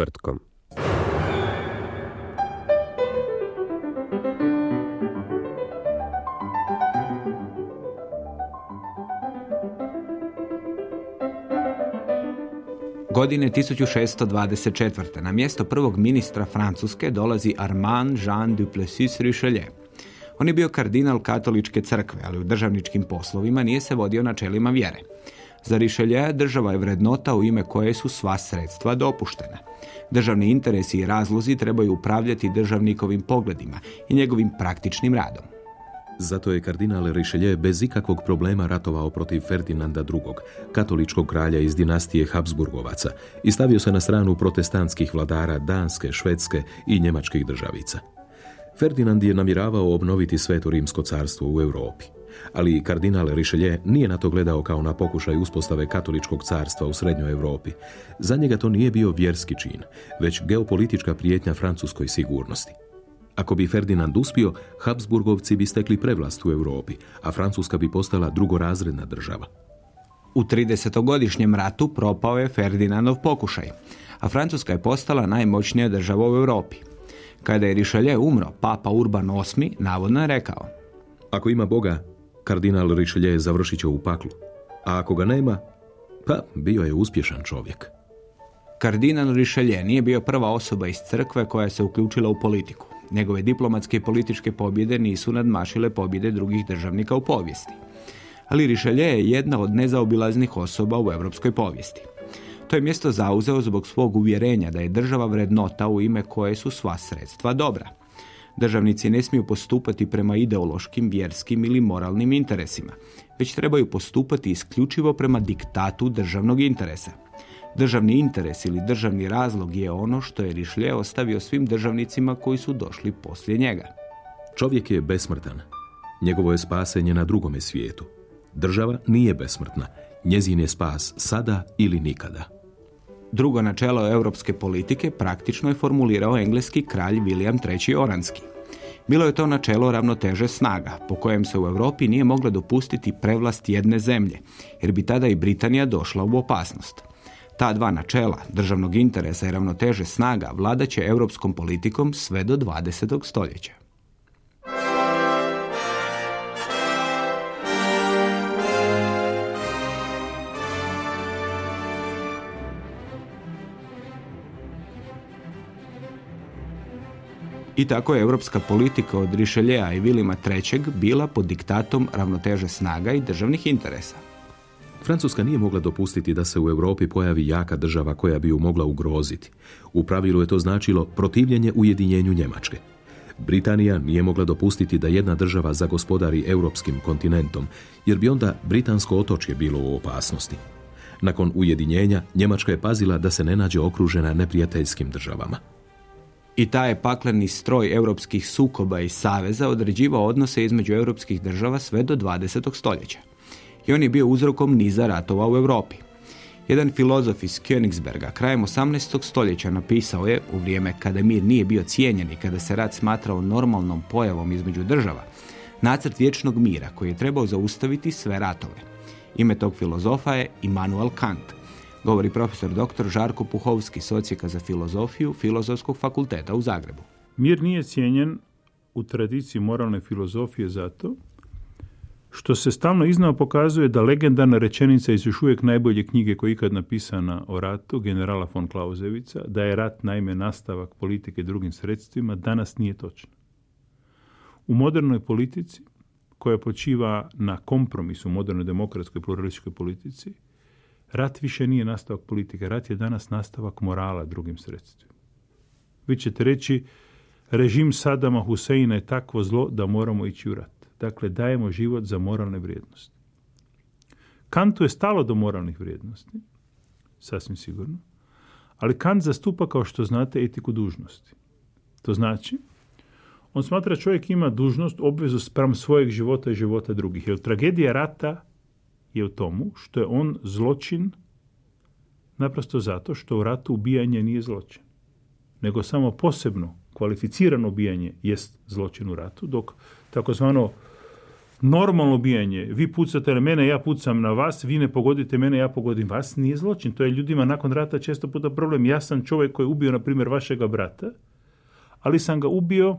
Četvrtkom. Godine 1624. na mjesto prvog ministra Francuske dolazi Armand Jean Duplessis Richelieu. On je bio kardinal katoličke crkve, ali u državničkim poslovima nije se vodio načelima vjere. Za Rišelje država je vrednota u ime koje su sva sredstva dopuštena. Državni interesi i razlozi trebaju upravljati državnikovim pogledima i njegovim praktičnim radom. Zato je kardinal Rišelje bez ikakvog problema ratovao protiv Ferdinanda II, katoličkog kralja iz dinastije Habsburgovaca i stavio se na stranu protestantskih vladara Danske, Švedske i njemačkih državica. Ferdinand je namjeravao obnoviti sveto rimsko carstvo u Europi ali kardinal Richelieu nije na to gledao kao na pokušaj uspostave katoličkog carstva u srednjoj Europi. Za njega to nije bio vjerski čin, već geopolitička prijetnja francuskoj sigurnosti. Ako bi Ferdinand uspio, Habsburgovci bi stekli prevlast u Europi, a Francuska bi postala drugorazredna država. U 30-godišnjem ratu propao je Ferdinandov pokušaj, a Francuska je postala najmoćnija država u Europi. Kada je Richelieu umro, papa Urban VIII navodno je rekao Ako ima Boga, Kardinal Richelieu završit će u paklu. A ako ga nema, pa bio je uspješan čovjek. Kardinal Richelieu nije bio prva osoba iz crkve koja se uključila u politiku. Njegove diplomatske i političke pobjede nisu nadmašile pobjede drugih državnika u povijesti. Ali Richelieu je jedna od nezaobilaznih osoba u europskoj povijesti. To je mjesto zauzeo zbog svog uvjerenja da je država vrednota u ime koje su sva sredstva dobra. Državnici ne smiju postupati prema ideološkim, vjerskim ili moralnim interesima, već trebaju postupati isključivo prema diktatu državnog interesa. Državni interes ili državni razlog je ono što je Rišlje ostavio svim državnicima koji su došli poslije njega. Čovjek je besmrtan. Njegovo je spasenje na drugome svijetu. Država nije besmrtna. Njezin je spas sada ili nikada. Drugo načelo europske politike praktično je formulirao engleski kralj William III. Oranski. Bilo je to načelo ravnoteže snaga, po kojem se u Europi nije mogla dopustiti prevlast jedne zemlje, jer bi tada i Britanija došla u opasnost. Ta dva načela, državnog interesa i ravnoteže snaga, vladaće europskom politikom sve do 20. stoljeća. I tako je europska politika od Rišeljeja i Vilima III. bila pod diktatom ravnoteže snaga i državnih interesa. Francuska nije mogla dopustiti da se u Europi pojavi jaka država koja bi ju mogla ugroziti. U pravilu je to značilo protivljenje ujedinjenju Njemačke. Britanija nije mogla dopustiti da jedna država zagospodari europskim kontinentom, jer bi onda britansko otočje bilo u opasnosti. Nakon ujedinjenja, Njemačka je pazila da se ne nađe okružena neprijateljskim državama. I taj je pakleni stroj europskih sukoba i saveza određivao odnose između europskih država sve do 20. stoljeća. I on je bio uzrokom niza ratova u Europi. Jedan filozof iz Königsberga krajem 18. stoljeća napisao je, u vrijeme kada mir nije bio cijenjen i kada se rat smatrao normalnom pojavom između država, nacrt vječnog mira koji je trebao zaustaviti sve ratove. Ime tog filozofa je Immanuel Kant – govori profesor dr. Žarko Puhovski, socijeka za filozofiju Filozofskog fakulteta u Zagrebu. Mir nije cijenjen u tradiciji moralne filozofije zato što se stalno iznao pokazuje da legendarna rečenica iz još uvijek najbolje knjige koja je ikad napisana o ratu, generala von Klauzevica, da je rat naime nastavak politike drugim sredstvima, danas nije točno. U modernoj politici, koja počiva na kompromisu modernoj demokratskoj pluralističkoj politici, rat više nije nastavak politike, rat je danas nastavak morala drugim sredstvima. Vi ćete reći, režim Sadama Huseina je takvo zlo da moramo ići u rat. Dakle, dajemo život za moralne vrijednosti. Kantu je stalo do moralnih vrijednosti, sasvim sigurno, ali Kant zastupa, kao što znate, etiku dužnosti. To znači, on smatra čovjek ima dužnost, obvezu spram svojeg života i života drugih. Jer tragedija rata je u tomu što je on zločin naprosto zato što u ratu ubijanje nije zločin. Nego samo posebno kvalificirano ubijanje jest zločin u ratu, dok takozvano normalno ubijanje, vi pucate na mene, ja pucam na vas, vi ne pogodite mene, ja pogodim vas, nije zločin. To je ljudima nakon rata često puta problem. Ja sam čovjek koji je ubio, na primjer, vašega brata, ali sam ga ubio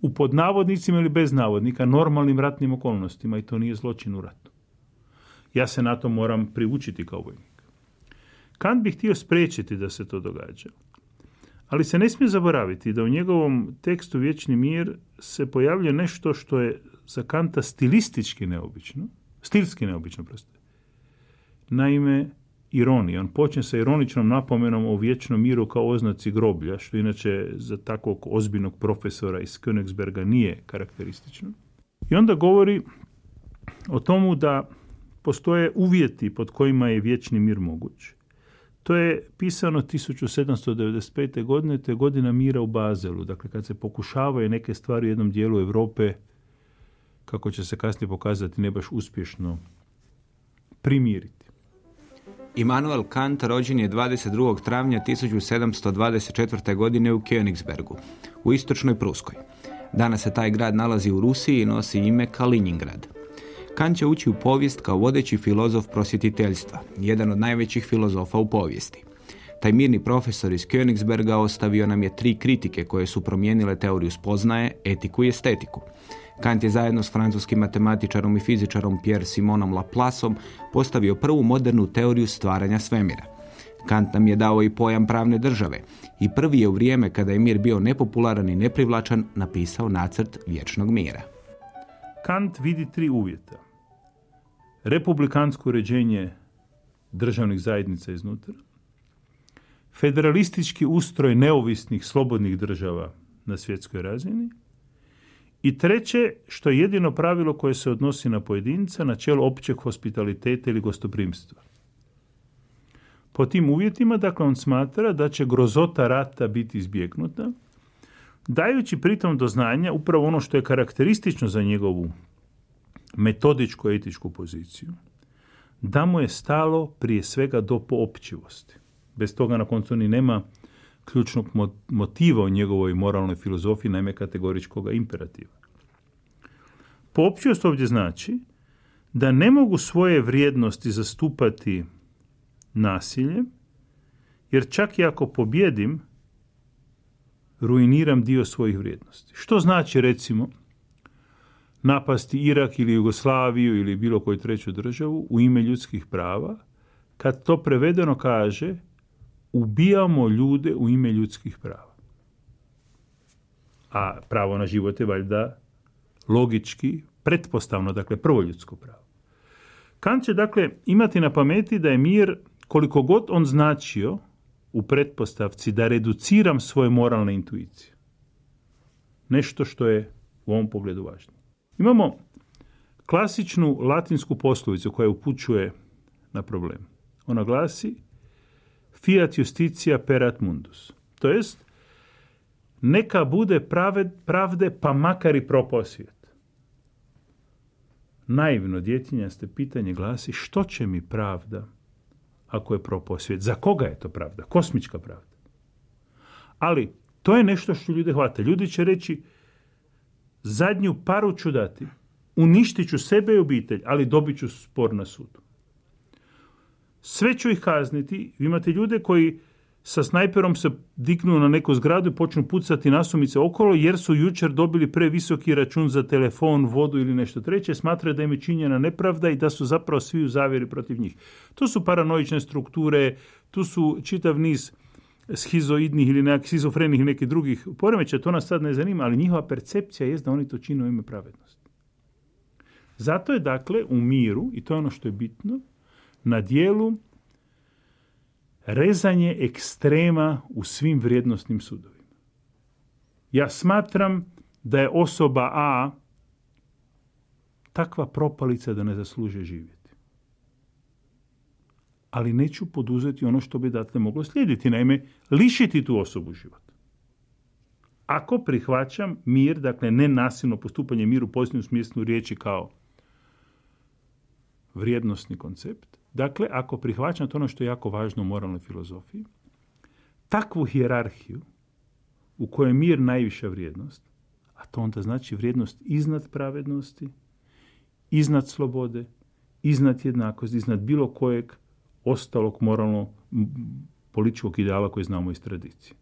u podnavodnicima ili bez navodnika, normalnim ratnim okolnostima i to nije zločin u ratu. Ja se na to moram priučiti kao vojnik. Kant bi htio spriječiti da se to događa. Ali se ne smije zaboraviti da u njegovom tekstu Vječni mir se pojavlja nešto što je za Kanta stilistički neobično, stilski neobično, prosto. Naime, ironija. On počne sa ironičnom napomenom o vječnom miru kao oznaci groblja, što inače za takvog ozbiljnog profesora iz Königsberga nije karakteristično. I onda govori o tomu da postoje uvjeti pod kojima je vječni mir moguć. To je pisano 1795. godine, to je godina mira u Bazelu. Dakle, kad se pokušavaju neke stvari u jednom dijelu Europe, kako će se kasnije pokazati, ne baš uspješno primiriti. Immanuel Kant rođen je 22. travnja 1724. godine u Königsbergu, u istočnoj Pruskoj. Danas se taj grad nalazi u Rusiji i nosi ime Kaliningrad. Kant će ući u povijest kao vodeći filozof prosjetiteljstva, jedan od najvećih filozofa u povijesti. Taj mirni profesor iz Königsberga ostavio nam je tri kritike koje su promijenile teoriju spoznaje, etiku i estetiku. Kant je zajedno s francuskim matematičarom i fizičarom Pierre Simonom Laplaceom postavio prvu modernu teoriju stvaranja svemira. Kant nam je dao i pojam pravne države i prvi je u vrijeme kada je mir bio nepopularan i neprivlačan napisao nacrt vječnog mira. Kant vidi tri uvjeta. Republikansko uređenje državnih zajednica iznutra, federalistički ustroj neovisnih slobodnih država na svjetskoj razini i treće, što je jedino pravilo koje se odnosi na pojedinca, načelo općeg hospitaliteta ili gostoprimstva. Po tim uvjetima, dakle, on smatra da će grozota rata biti izbjegnuta, dajući pritom do znanja upravo ono što je karakteristično za njegovu metodičku etičku poziciju, da mu je stalo prije svega do poopćivosti. Bez toga na koncu ni nema ključnog motiva u njegovoj moralnoj filozofiji, naime kategoričkog imperativa. Poopćivost ovdje znači da ne mogu svoje vrijednosti zastupati nasiljem, jer čak i ako pobjedim, ruiniram dio svojih vrijednosti. Što znači, recimo, napasti Irak ili Jugoslaviju ili bilo koju treću državu u ime ljudskih prava, kad to prevedeno kaže ubijamo ljude u ime ljudskih prava. A pravo na život je valjda logički, pretpostavno, dakle prvo ljudsko pravo. Kant će dakle imati na pameti da je mir, koliko god on značio u pretpostavci da reduciram svoje moralne intuicije. Nešto što je u ovom pogledu važno. Imamo klasičnu latinsku poslovicu koja upućuje na problem. Ona glasi fiat justitia perat mundus. To jest, neka bude pravde pa makar i propao svijet. Naivno djetinjaste pitanje glasi što će mi pravda ako je propao svijet? Za koga je to pravda? Kosmička pravda. Ali to je nešto što ljude hvata. Ljudi će reći zadnju paru ću dati, uništit ću sebe i obitelj, ali dobit ću spor na sudu. Sve ću ih kazniti. Vi imate ljude koji sa snajperom se dignu na neku zgradu i počnu pucati nasumice okolo jer su jučer dobili previsoki račun za telefon, vodu ili nešto treće, smatraju da im je činjena nepravda i da su zapravo svi u zavjeri protiv njih. To su paranoične strukture, tu su čitav niz schizoidnih ili nekakvih schizofrenih nekih drugih poremeća, to nas sad ne zanima, ali njihova percepcija je da oni to čine ime pravednosti. Zato je dakle u miru, i to je ono što je bitno, na dijelu rezanje ekstrema u svim vrijednostnim sudovima. Ja smatram da je osoba A takva propalica da ne zasluže živjeti. Ali neću poduzeti ono što bi datle moglo slijediti, naime, lišiti tu osobu života. Ako prihvaćam mir, dakle nenasilno postupanje miru u pozitivnom smislu riječi kao vrijednostni koncept, dakle, ako prihvaćam to ono što je jako važno u moralnoj filozofiji, takvu hijerarhiju u kojoj je mir najviša vrijednost, a to onda znači vrijednost iznad pravednosti, iznad slobode, iznad jednakosti, iznad bilo kojeg ostalog moralno političkog ideala koji znamo iz tradicije.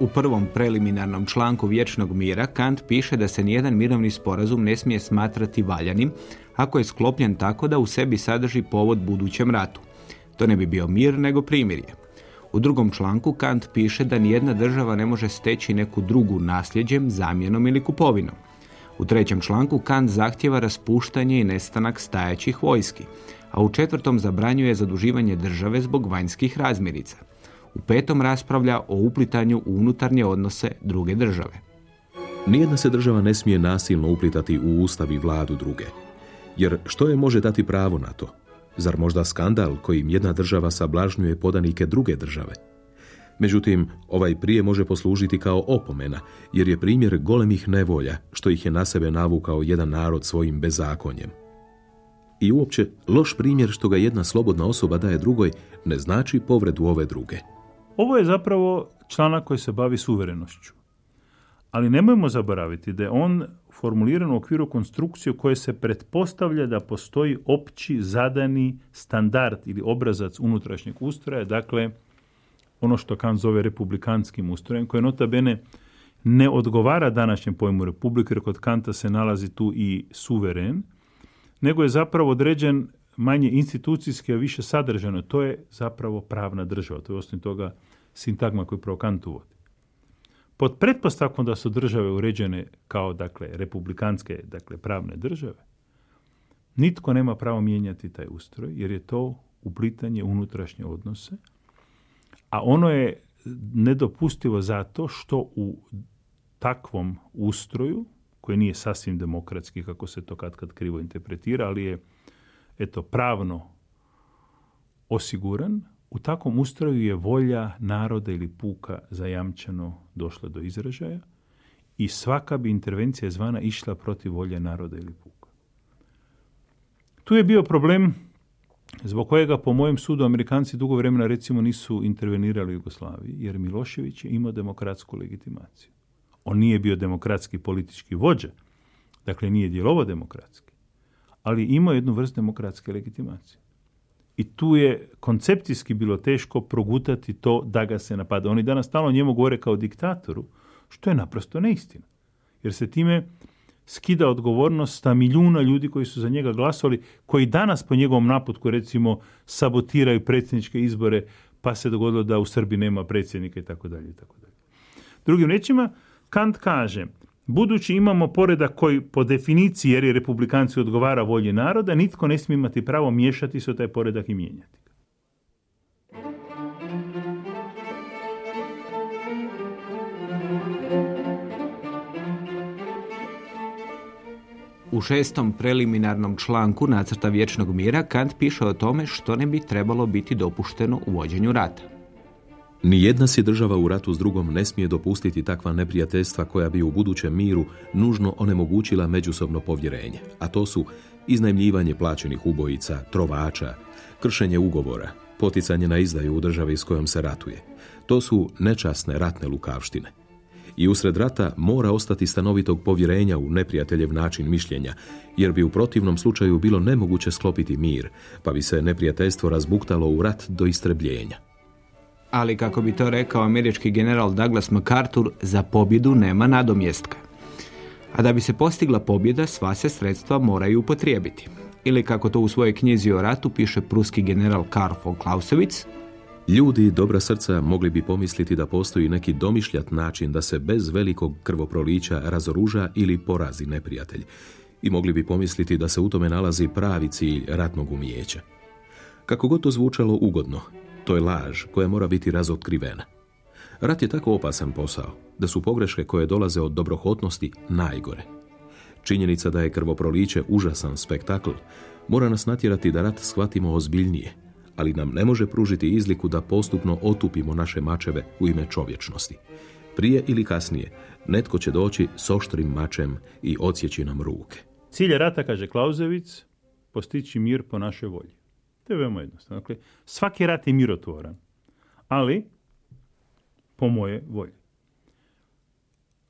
U prvom preliminarnom članku Vječnog mira Kant piše da se nijedan mirovni sporazum ne smije smatrati valjanim ako je sklopljen tako da u sebi sadrži povod budućem ratu. To ne bi bio mir nego primirje. U drugom članku Kant piše da nijedna država ne može steći neku drugu nasljeđem, zamjenom ili kupovinom. U trećem članku Kant zahtjeva raspuštanje i nestanak stajaćih vojski, a u četvrtom zabranjuje zaduživanje države zbog vanjskih razmirica. U petom raspravlja o uplitanju u unutarnje odnose druge države. Nijedna se država ne smije nasilno uplitati u ustav i vladu druge. Jer što je može dati pravo na to? Zar možda skandal kojim jedna država sablažnjuje podanike druge države? Međutim, ovaj prije može poslužiti kao opomena, jer je primjer golemih nevolja, što ih je na sebe navukao jedan narod svojim bezakonjem. I uopće, loš primjer što ga jedna slobodna osoba daje drugoj, ne znači povredu ove druge. Ovo je zapravo članak koji se bavi suverenošću. Ali nemojmo zaboraviti da je on formuliran u okviru konstrukcije koje se pretpostavlja da postoji opći zadani standard ili obrazac unutrašnjeg ustroja, dakle ono što Kant zove republikanskim ustrojem, koje nota bene ne odgovara današnjem pojmu republike, jer kod Kanta se nalazi tu i suveren, nego je zapravo određen manje institucijski, a više sadržano. To je zapravo pravna država. To je osnovno toga sintagma koju pravo Kant uvodi. Pod pretpostavkom da su države uređene kao dakle republikanske dakle pravne države, nitko nema pravo mijenjati taj ustroj jer je to uplitanje unutrašnje odnose, a ono je nedopustivo zato što u takvom ustroju, koji nije sasvim demokratski kako se to kad kad krivo interpretira, ali je eto pravno osiguran, u takvom ustroju je volja naroda ili puka zajamčeno došla do izražaja i svaka bi intervencija zvana išla protiv volje naroda ili puka. Tu je bio problem zbog kojega po mojem sudu Amerikanci dugo vremena recimo nisu intervenirali u Jugoslaviji, jer Milošević je imao demokratsku legitimaciju. On nije bio demokratski politički vođa, dakle nije djelovao demokratski, ali imao jednu vrstu demokratske legitimacije. I tu je koncepcijski bilo teško progutati to da ga se napada. Oni danas stalno njemu govore kao diktatoru, što je naprosto neistina. Jer se time skida odgovornost sta milijuna ljudi koji su za njega glasovali, koji danas po njegovom naputku recimo sabotiraju predsjedničke izbore, pa se dogodilo da u Srbiji nema predsjednika i tako. Drugim rečima, Kant kaže, Budući imamo poredak koji po definiciji, jer je republikanci odgovara volji naroda, nitko ne smije imati pravo miješati se u taj poredak i mijenjati. U šestom preliminarnom članku nacrta vječnog mira Kant piše o tome što ne bi trebalo biti dopušteno u vođenju rata. Ni jedna si država u ratu s drugom ne smije dopustiti takva neprijateljstva koja bi u budućem miru nužno onemogućila međusobno povjerenje, a to su iznajmljivanje plaćenih ubojica, trovača, kršenje ugovora, poticanje na izdaju u državi s kojom se ratuje. To su nečasne ratne lukavštine. I usred rata mora ostati stanovitog povjerenja u neprijateljev način mišljenja, jer bi u protivnom slučaju bilo nemoguće sklopiti mir, pa bi se neprijateljstvo razbuktalo u rat do istrebljenja. Ali kako bi to rekao američki general Douglas MacArthur, za pobjedu nema nadomjestka. A da bi se postigla pobjeda, sva se sredstva moraju upotrijebiti. Ili kako to u svojoj knjizi o ratu piše pruski general Karl von Clausewitz, Ljudi dobra srca mogli bi pomisliti da postoji neki domišljat način da se bez velikog krvoprolića razoruža ili porazi neprijatelj. I mogli bi pomisliti da se u tome nalazi pravi cilj ratnog umijeća. Kako god to zvučalo ugodno, to je laž koja mora biti razotkrivena. Rat je tako opasan posao da su pogreške koje dolaze od dobrohotnosti najgore. Činjenica da je krvoproliće užasan spektakl mora nas natjerati da rat shvatimo ozbiljnije, ali nam ne može pružiti izliku da postupno otupimo naše mačeve u ime čovječnosti. Prije ili kasnije, netko će doći s oštrim mačem i odsjeći nam ruke. Cilj rata, kaže Klauzevic, postići mir po našoj volji. To je veoma jednostavno. Dakle, svaki rat je mirotvoran, ali po moje volji.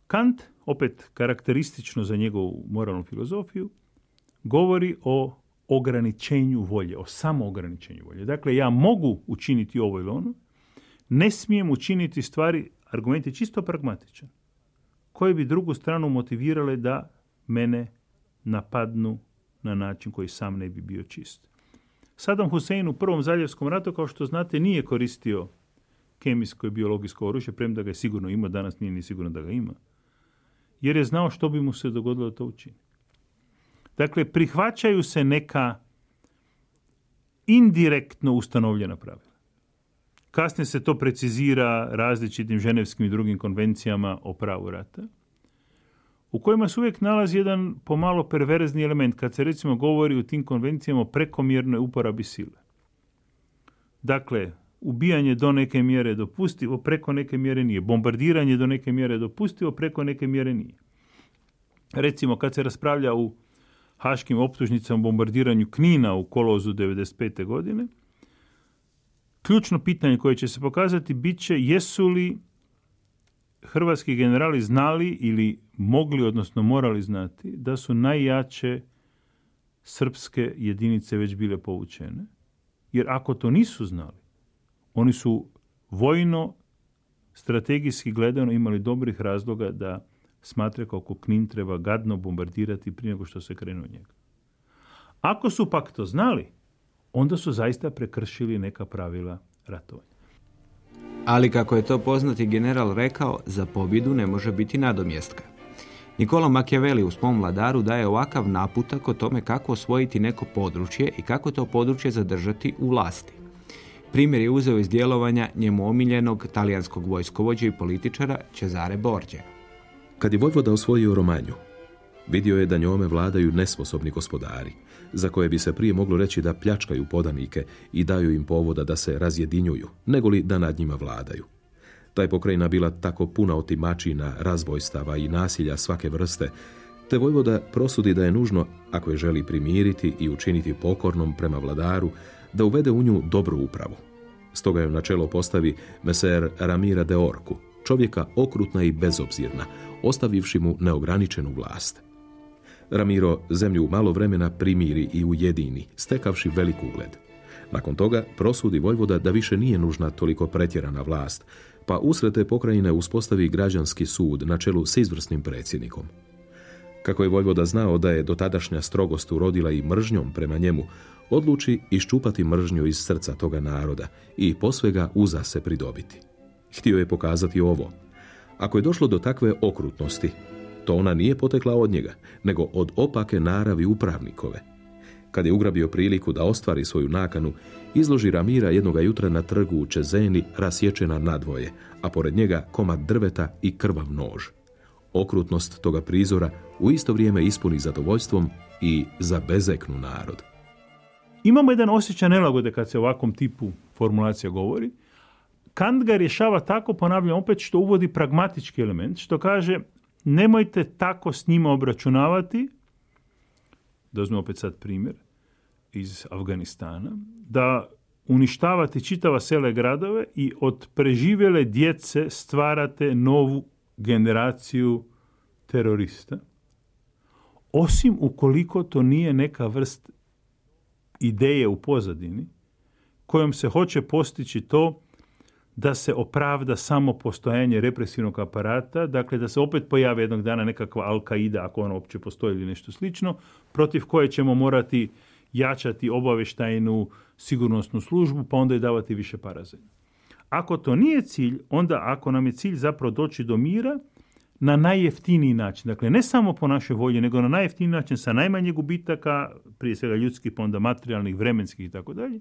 Kant, opet karakteristično za njegovu moralnu filozofiju, govori o ograničenju volje, o samoograničenju volje. Dakle, ja mogu učiniti ovo ili ono, ne smijem učiniti stvari, argument je čisto pragmatičan, koje bi drugu stranu motivirale da mene napadnu na način koji sam ne bi bio čist. Saddam Hussein u prvom zaljevskom ratu, kao što znate, nije koristio kemijsko i biologijsko oružje, premda ga je sigurno ima, danas nije ni sigurno da ga ima. Jer je znao što bi mu se dogodilo da to učini. Dakle, prihvaćaju se neka indirektno ustanovljena pravila. Kasnije se to precizira različitim ženevskim i drugim konvencijama o pravu rata, u kojima se uvijek nalazi jedan pomalo perverzni element, kad se recimo govori u tim konvencijama o prekomjernoj uporabi sile. Dakle, ubijanje do neke mjere dopustivo, preko neke mjere nije. Bombardiranje do neke mjere dopustivo, preko neke mjere nije. Recimo, kad se raspravlja u haškim optužnicama bombardiranju Knina u kolozu 95. godine, ključno pitanje koje će se pokazati bit će jesu li hrvatski generali znali ili mogli, odnosno morali znati, da su najjače srpske jedinice već bile povučene. Jer ako to nisu znali, oni su vojno, strategijski gledano imali dobrih razloga da smatra kako Knin treba gadno bombardirati prije nego što se krenu njega. Ako su pak to znali, onda su zaista prekršili neka pravila ratovanja. Ali kako je to poznati general rekao, za pobjedu ne može biti nadomjestka. Nikola Machiavelli u svom vladaru daje ovakav naputak o tome kako osvojiti neko područje i kako to područje zadržati u vlasti. Primjer je uzeo iz djelovanja njemu omiljenog talijanskog vojskovođa i političara Cezare Borgia. Kad je Vojvoda osvojio Romanju, vidio je da njome vladaju nesposobni gospodari, za koje bi se prije moglo reći da pljačkaju podanike i daju im povoda da se razjedinjuju, negoli da nad njima vladaju. Ta je pokrajina bila tako puna otimačina, razbojstava i nasilja svake vrste, te Vojvoda prosudi da je nužno, ako je želi primiriti i učiniti pokornom prema vladaru, da uvede u nju dobru upravu. Stoga je na čelo postavi meser Ramira de Orku, čovjeka okrutna i bezobzirna, ostavivši mu neograničenu vlast. Ramiro zemlju malo vremena primiri i ujedini, stekavši velik ugled. Nakon toga prosudi Vojvoda da više nije nužna toliko pretjerana vlast, pa usred te pokrajine uspostavi građanski sud na čelu s izvrsnim predsjednikom. Kako je Vojvoda znao da je dotadašnja strogost urodila i mržnjom prema njemu, odluči iščupati mržnju iz srca toga naroda i posve ga uza se pridobiti. Htio je pokazati ovo. Ako je došlo do takve okrutnosti, to ona nije potekla od njega, nego od opake naravi upravnikove. Kad je ugrabio priliku da ostvari svoju nakanu, izloži Ramira jednoga jutra na trgu u Čezeni rasječena nadvoje, a pored njega komad drveta i krvav nož. Okrutnost toga prizora u isto vrijeme ispuni zadovoljstvom i zabezeknu narod. Imamo jedan osjećaj nelagode kad se o ovakvom tipu formulacija govori. Kant ga rješava tako, ponavljam opet, što uvodi pragmatički element, što kaže nemojte tako s njima obračunavati, da uzmem opet sad primjer iz Afganistana, da uništavate čitava sele gradove i od preživjele djece stvarate novu generaciju terorista, osim ukoliko to nije neka vrst ideje u pozadini kojom se hoće postići to da se opravda samo postojanje represivnog aparata, dakle da se opet pojave jednog dana nekakva Al-Qaida, ako ona uopće postoji ili nešto slično, protiv koje ćemo morati jačati obaveštajnu sigurnosnu službu, pa onda i davati više para Ako to nije cilj, onda ako nam je cilj zapravo doći do mira, na najjeftiniji način. Dakle, ne samo po našoj volji, nego na najjeftiniji način sa najmanje gubitaka, prije svega ljudskih, pa onda materijalnih, vremenskih i tako dalje,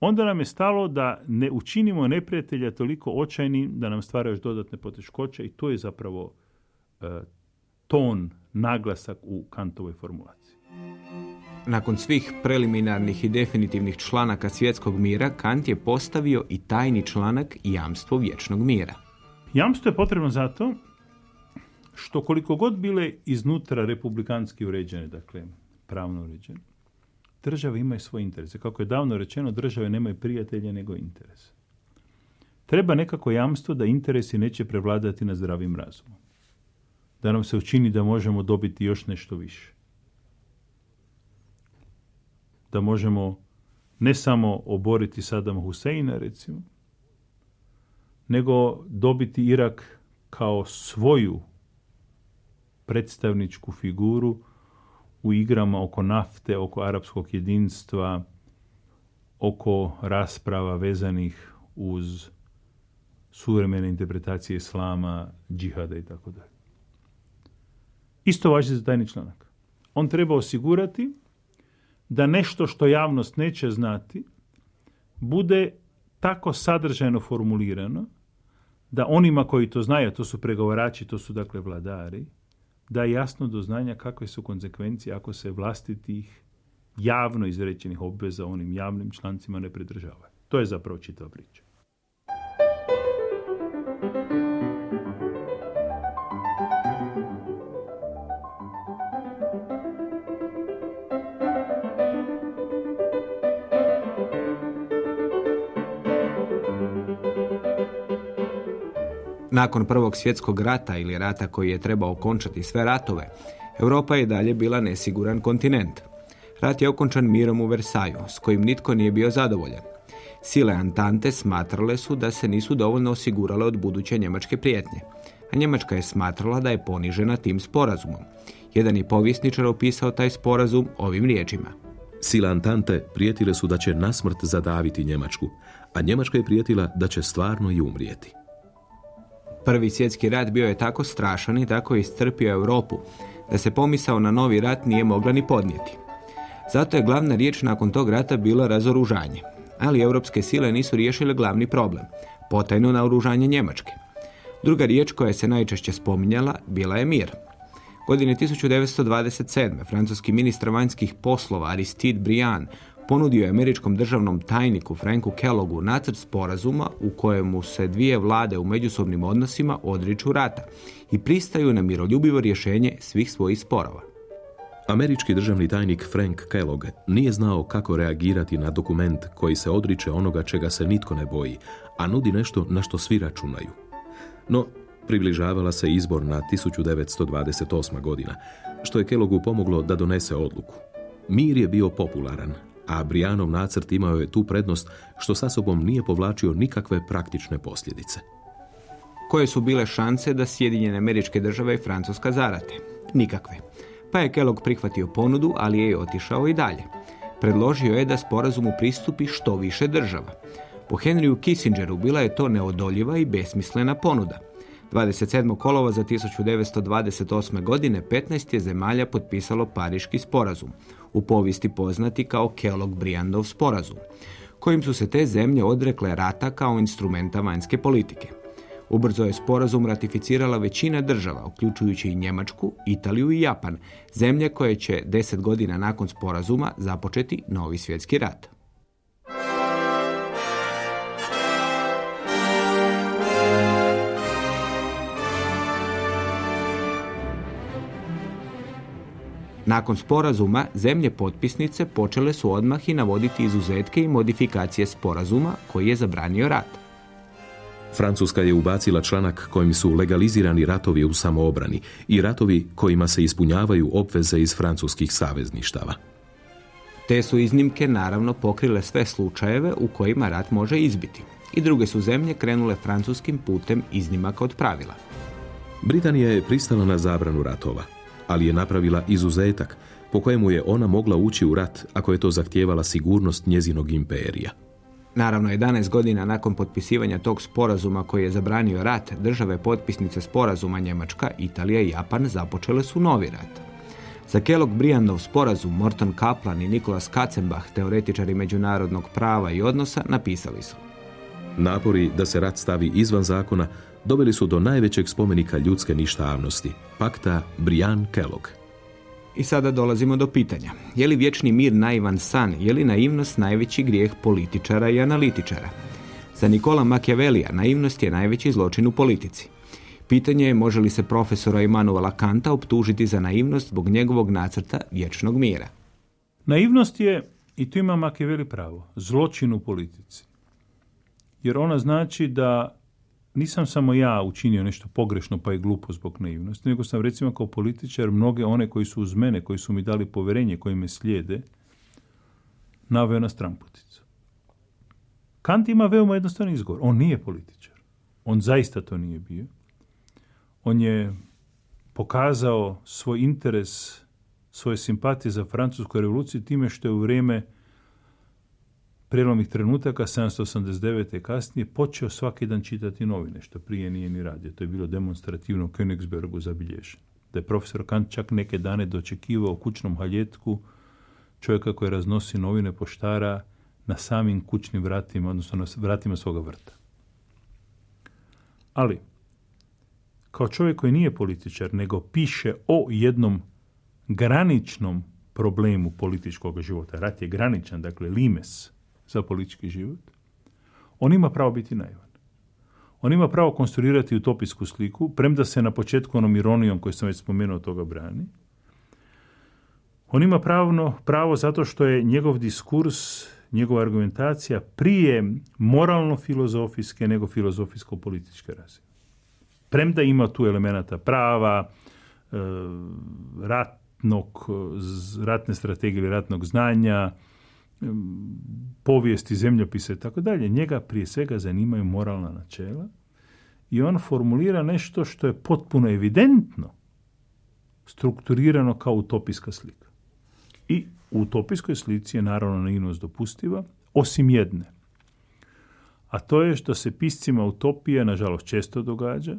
onda nam je stalo da ne učinimo neprijatelja toliko očajnim da nam stvara još dodatne poteškoće i to je zapravo e, ton, naglasak u Kantovoj formulaciji. Nakon svih preliminarnih i definitivnih članaka svjetskog mira, Kant je postavio i tajni članak jamstvo vječnog mira. Jamstvo je potrebno zato što koliko god bile iznutra republikanski uređene, dakle pravno uređene, države imaju svoje interese. Kako je davno rečeno, države nemaju prijatelje nego interese. Treba nekako jamstvo da interesi neće prevladati na zdravim razumom. Da nam se učini da možemo dobiti još nešto više. Da možemo ne samo oboriti Sadama Huseina, recimo, nego dobiti Irak kao svoju predstavničku figuru u igrama oko nafte, oko arapskog jedinstva, oko rasprava vezanih uz suvremene interpretacije islama, džihada i tako dalje. Isto važi za tajni članak. On treba osigurati da nešto što javnost neće znati bude tako sadržajno formulirano da onima koji to znaju, to su pregovarači, to su dakle vladari, da jasno do znanja kakve su konsekvencije ako se vlastitih javno izrečenih obveza onim javnim člancima ne pridržavaju. To je zapravo čitava priča. Nakon Prvog svjetskog rata ili rata koji je trebao okončati sve ratove, Europa je dalje bila nesiguran kontinent. Rat je okončan mirom u Versaju, s kojim nitko nije bio zadovoljan. Sile Antante smatrale su da se nisu dovoljno osigurale od buduće njemačke prijetnje, a Njemačka je smatrala da je ponižena tim sporazumom. Jedan je povjesničar opisao taj sporazum ovim riječima. Sile Antante prijetile su da će nasmrt zadaviti Njemačku, a Njemačka je prijetila da će stvarno i umrijeti. Prvi svjetski rat bio je tako strašan i tako iscrpio Europu da se pomisao na novi rat nije mogla ni podnijeti. Zato je glavna riječ nakon tog rata bila razoružanje. Ali europske sile nisu riješile glavni problem, potajno naoružanje Njemačke. Druga riječ koja se najčešće spominjala bila je mir. Godine 1927. francuski ministar vanjskih poslova Aristide Briand ponudio je američkom državnom tajniku Franku Kellogu nacrt sporazuma u kojemu se dvije vlade u međusobnim odnosima odriču rata i pristaju na miroljubivo rješenje svih svojih sporova. Američki državni tajnik Frank Kellogg nije znao kako reagirati na dokument koji se odriče onoga čega se nitko ne boji, a nudi nešto na što svi računaju. No, približavala se izbor na 1928. godina, što je Kellogu pomoglo da donese odluku. Mir je bio popularan, a Brijanov nacrt imao je tu prednost što sa sobom nije povlačio nikakve praktične posljedice. Koje su bile šanse da Sjedinjene američke države i Francuska zarate? Nikakve. Pa je Kellogg prihvatio ponudu, ali je otišao i dalje. Predložio je da sporazumu pristupi što više država. Po Henryu Kissingeru bila je to neodoljiva i besmislena ponuda. 27. kolova za 1928. godine 15 je zemalja potpisalo Pariški sporazum, u povijesti poznati kao Kellogg-Briandov sporazum, kojim su se te zemlje odrekle rata kao instrumenta vanjske politike. Ubrzo je sporazum ratificirala većina država, uključujući i Njemačku, Italiju i Japan, zemlje koje će deset godina nakon sporazuma započeti novi svjetski rat. Nakon sporazuma, zemlje potpisnice počele su odmah i navoditi izuzetke i modifikacije sporazuma koji je zabranio rat. Francuska je ubacila članak kojim su legalizirani ratovi u samoobrani i ratovi kojima se ispunjavaju obveze iz francuskih savezništava. Te su iznimke naravno pokrile sve slučajeve u kojima rat može izbiti. i druge su zemlje krenule francuskim putem iznimaka od pravila. Britanija je pristala na zabranu ratova, ali je napravila izuzetak po kojemu je ona mogla ući u rat ako je to zahtijevala sigurnost njezinog imperija. Naravno, 11 godina nakon potpisivanja tog sporazuma koji je zabranio rat, države potpisnice sporazuma Njemačka, Italija i Japan započele su novi rat. Za Kellogg Briandov sporazum Morton Kaplan i Nikolas Katzenbach, teoretičari međunarodnog prava i odnosa, napisali su. Napori da se rat stavi izvan zakona doveli su do najvećeg spomenika ljudske ništavnosti, pakta Brian Kellogg. I sada dolazimo do pitanja. Je li vječni mir naivan san, je li naivnost najveći grijeh političara i analitičara? Za Nikola Machiavellija naivnost je najveći zločin u politici. Pitanje je može li se profesora Immanuela Kanta optužiti za naivnost zbog njegovog nacrta vječnog mira. Naivnost je, i tu ima Machiavelli pravo, zločin u politici. Jer ona znači da nisam samo ja učinio nešto pogrešno pa i glupo zbog naivnosti, nego sam recimo kao političar mnoge one koji su uz mene, koji su mi dali povjerenje, koji me slijede, naveo na stramputicu. Kant ima veoma jednostavan izgovor. On nije političar. On zaista to nije bio. On je pokazao svoj interes, svoje simpatije za francusku revoluciju time što je u vrijeme prijelomih trenutaka 789. kasnije počeo svaki dan čitati novine, što prije nije ni radio. To je bilo demonstrativno u Königsbergu zabilježeno. Da je profesor Kant čak neke dane dočekivao u kućnom haljetku čovjeka koji raznosi novine poštara na samim kućnim vratima, odnosno na vratima svoga vrta. Ali, kao čovjek koji nije političar, nego piše o jednom graničnom problemu političkog života. Rat je graničan, dakle limes za politički život. On ima pravo biti naivan. On ima pravo konstruirati utopijsku sliku, premda se na početku onom ironijom koju sam već spomenuo toga brani. On ima pravno, pravo zato što je njegov diskurs, njegova argumentacija prije moralno-filozofijske nego filozofijsko-političke razine premda ima tu elemenata prava, e, ratnog, ratne strategije ratnog znanja, povijesti, zemljopise i tako dalje, njega prije svega zanimaju moralna načela i on formulira nešto što je potpuno evidentno strukturirano kao utopijska slika. I u utopijskoj slici je naravno naivnost dopustiva, osim jedne. A to je što se piscima utopije, nažalost, često događa,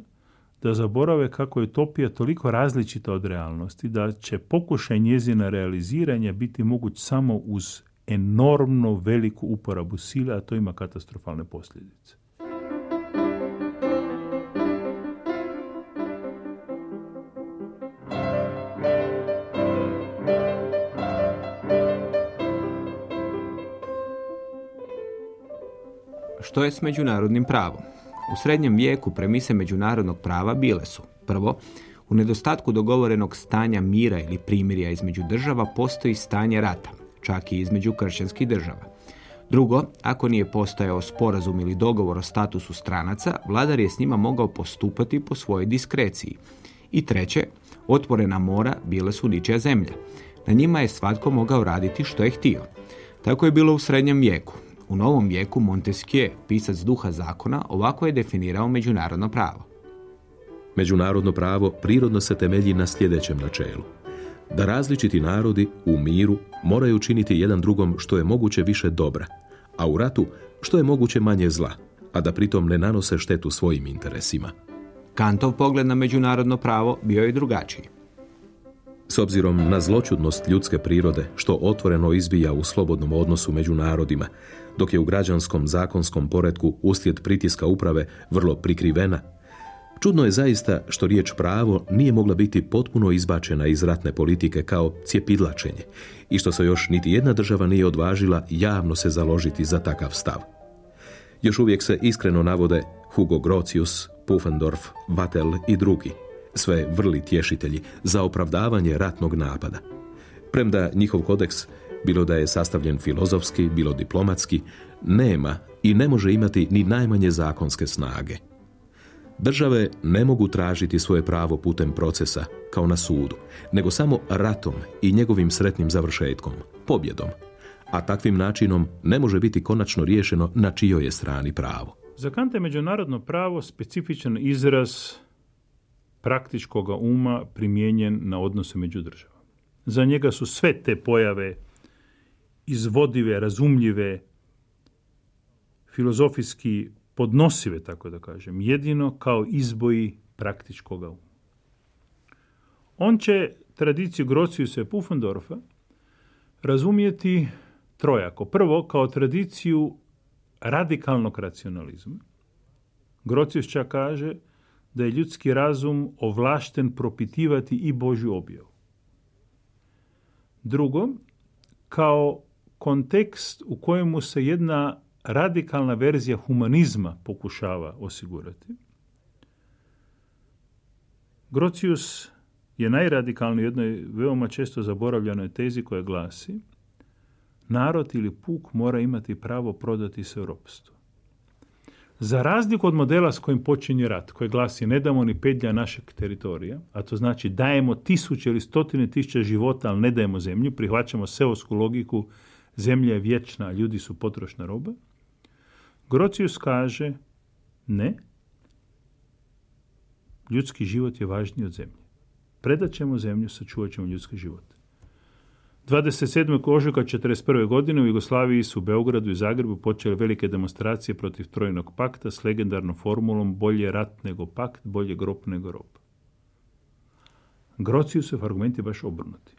da zaborave kako je utopija toliko različita od realnosti da će pokušaj njezina realiziranja biti moguć samo uz enormno veliku uporabu sile, a to ima katastrofalne posljedice. Što je s međunarodnim pravom? U srednjem vijeku premise međunarodnog prava bile su prvo, u nedostatku dogovorenog stanja mira ili primirja između država postoji stanje rata, čak i između kršćanskih država. Drugo, ako nije postojao sporazum ili dogovor o statusu stranaca, vladar je s njima mogao postupati po svojoj diskreciji. I treće, otvorena mora bile su ničija zemlja. Na njima je svatko mogao raditi što je htio. Tako je bilo u srednjem vijeku. U novom vijeku Montesquieu, pisac duha zakona, ovako je definirao međunarodno pravo. Međunarodno pravo prirodno se temelji na sljedećem načelu. Da različiti narodi u miru moraju činiti jedan drugom što je moguće više dobra, a u ratu što je moguće manje zla, a da pritom ne nanose štetu svojim interesima. Kantov pogled na međunarodno pravo bio je drugačiji. S obzirom na zločudnost ljudske prirode, što otvoreno izbija u slobodnom odnosu među narodima, dok je u građanskom zakonskom poretku uslijed pritiska uprave vrlo prikrivena, čudno je zaista što riječ pravo nije mogla biti potpuno izbačena iz ratne politike kao cjepidlačenje i što se još niti jedna država nije odvažila javno se založiti za takav stav. Još uvijek se iskreno navode Hugo Grocius, Pufendorf, Vatel i drugi, sve vrli tješitelji za opravdavanje ratnog napada. Premda njihov kodeks bilo da je sastavljen filozofski, bilo diplomatski, nema i ne može imati ni najmanje zakonske snage. Države ne mogu tražiti svoje pravo putem procesa, kao na sudu, nego samo ratom i njegovim sretnim završetkom, pobjedom. A takvim načinom ne može biti konačno riješeno na čijoj je strani pravo. Za Kanta je međunarodno pravo specifičan izraz praktičkoga uma primijenjen na odnose među državama. Za njega su sve te pojave izvodive, razumljive, filozofijski podnosive, tako da kažem, jedino kao izboji praktičkoga uma. On će tradiciju Grociusa i Pufendorfa razumijeti trojako. Prvo, kao tradiciju radikalnog racionalizma. Grocius čak kaže da je ljudski razum ovlašten propitivati i Božju objavu. Drugo, kao kontekst u kojemu se jedna radikalna verzija humanizma pokušava osigurati. Grocius je najradikalniji u jednoj veoma često zaboravljanoj tezi koja glasi narod ili puk mora imati pravo prodati se u. Za razliku od modela s kojim počinje rat, koji glasi ne damo ni pedlja našeg teritorija, a to znači dajemo tisuće ili stotine tisuća života, ali ne dajemo zemlju, prihvaćamo seosku logiku, zemlja je vječna, ljudi su potrošna roba, Grocius kaže ne, ljudski život je važniji od zemlje. Predat ćemo zemlju, sačuvat ćemo ljudski život. 27. ožujka 1941. godine u Jugoslaviji su u Beogradu i Zagrebu počele velike demonstracije protiv Trojnog pakta s legendarnom formulom bolje rat nego pakt, bolje grob nego rob. Grociusov argument je baš obrnuti.